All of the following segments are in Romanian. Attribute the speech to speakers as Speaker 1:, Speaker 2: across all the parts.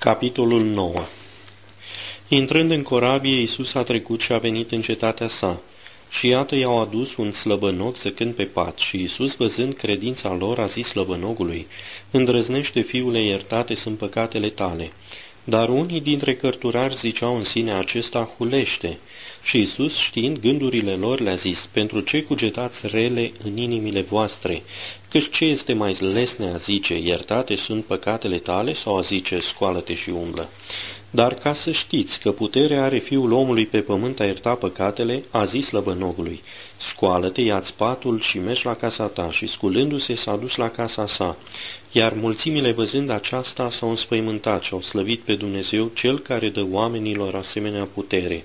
Speaker 1: Capitolul 9 Intrând în corabie, Iisus a trecut și a venit în cetatea sa. Și iată i-au adus un slăbănoc zăcând pe pat și Iisus, văzând credința lor, a zis slăbănogului, Îndrăznește, fiule, iertate sunt păcatele tale. Dar unii dintre cărturari ziceau în sine, acesta hulește. Și Iisus, știind gândurile lor, le-a zis, pentru ce cugetați rele în inimile voastre? Căci ce este mai lesne a zice, iertate sunt păcatele tale, sau a zice, scoală-te și umblă? Dar ca să știți că puterea are fiul omului pe pământ a ierta păcatele, a zis lăbănogului, scoală-te, ia-ți patul și mergi la casa ta și sculându-se s-a dus la casa sa. Iar mulțimile văzând aceasta s-au înspăimântat și au slăvit pe Dumnezeu, cel care dă oamenilor asemenea putere.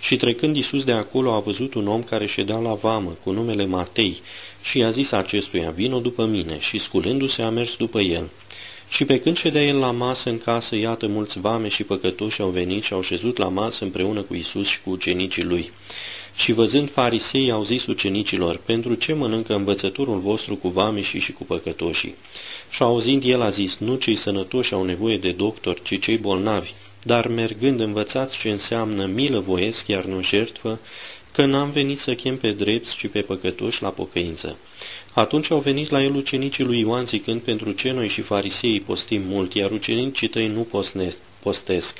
Speaker 1: Și trecând Iisus de acolo a văzut un om care ședea la vamă cu numele Matei și i-a zis acestuia, vino după mine și sculându-se a mers după el. Și pe când ședea el la masă în casă, iată mulți vame și păcătoși au venit și au șezut la masă împreună cu Isus și cu ucenicii lui. Și văzând farisei, au zis ucenicilor, pentru ce mănâncă învățătorul vostru cu vame și cu păcătoșii? Și auzind el a zis, nu cei sănătoși au nevoie de doctor, ci cei bolnavi, dar mergând învățați ce înseamnă milă voiesc, iar nu jertfă, că n-am venit să chem pe drepți, ci pe păcătoși la pocăință. Atunci au venit la el ucenicii lui Ioan zicând pentru ce noi și fariseii postim mult, iar ucenicii tăi nu postesc.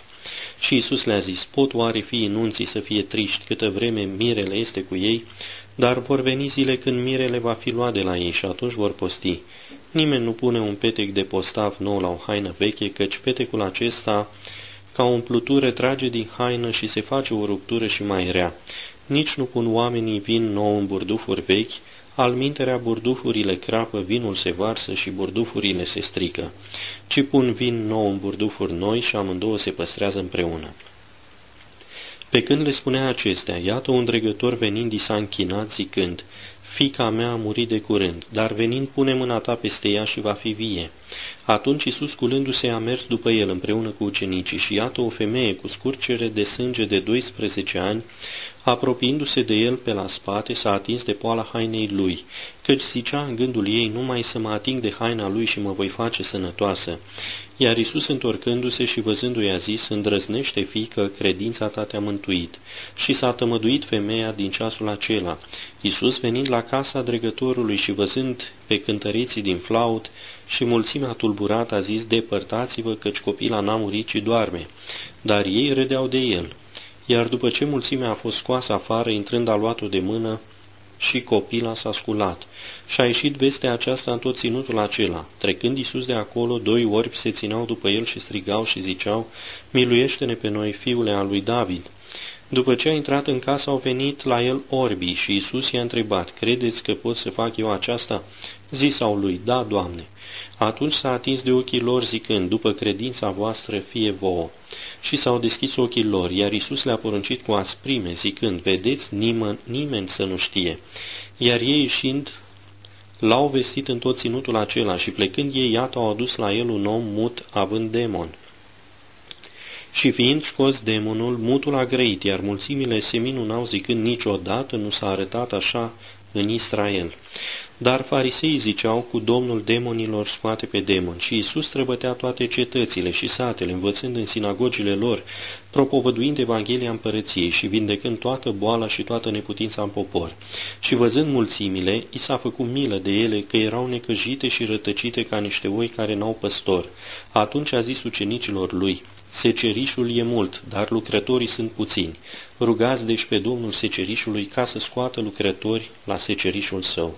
Speaker 1: Și Isus le-a zis, pot oare fi nunții să fie triști câtă vreme mirele este cu ei, dar vor veni zile când mirele va fi luat de la ei și atunci vor posti. Nimeni nu pune un petec de postav nou la o haină veche, căci petecul acesta ca o umplutură trage din haină și se face o ruptură și mai rea. Nici nu pun oamenii vin nou în burdufuri vechi, al minterea burdufurile crapă, vinul se varsă și burdufurile se strică, ci pun vin nou în burdufuri noi și amândouă se păstrează împreună. Pe când le spunea acestea, iată un dregător venind i s-a închinat zicând, Fica mea a murit de curând, dar venind pune mâna ta peste ea și va fi vie. Atunci Iisus, culându-se, a mers după el împreună cu ucenicii și iată o femeie cu scurcere de sânge de 12 ani, apropiindu-se de el pe la spate, s-a atins de poala hainei lui, căci zicea în gândul ei, numai să mă ating de haina lui și mă voi face sănătoasă. Iar Isus, întorcându-se și văzându-i, a zis, îndrăznește, fiică, credința ta te-a mântuit. Și s-a tămăduit femeia din ceasul acela. Isus, venind la casa dregătorului și văzând pe cântăriții din flaut și mulțimea tulburată, a zis, depărtați-vă, căci copila n-a murit, ci doarme. Dar ei râdeau de el. Iar după ce mulțimea a fost scoasă afară, intrând a luat-o de mână, și copila s-a sculat. Și a ieșit vestea aceasta în tot ținutul acela. Trecând Iisus de acolo, doi orbi se țineau după el și strigau și ziceau, Miluiește-ne pe noi, fiule al lui David. După ce a intrat în casă, au venit la el orbii și Iisus i-a întrebat, Credeți că pot să fac eu aceasta? Zisau lui, Da, Doamne. Atunci s-a atins de ochii lor zicând, După credința voastră fie vouă. Și s-au deschis ochii lor, iar Iisus le-a poruncit cu asprime, zicând, Vedeți, nimeni, nimeni să nu știe. Iar ei ieșind, l-au vestit în tot ținutul acela și plecând ei, iată, au adus la el un om mut având demon. Și fiind scos demonul, mutul a grăit, iar mulțimile se minunau zicând niciodată nu s-a arătat așa în Israel. Dar fariseii ziceau, cu domnul demonilor scoate pe demon și Iisus străbătea toate cetățile și satele, învățând în sinagogile lor, propovăduind Evanghelia împărăției și vindecând toată boala și toată neputința în popor. Și văzând mulțimile, i s-a făcut milă de ele că erau necăjite și rătăcite ca niște oi care n-au păstor. Atunci a zis ucenicilor lui, Secerișul e mult, dar lucrătorii sunt puțini. Rugați deci pe Domnul secerișului ca să scoată lucrători la secerișul său.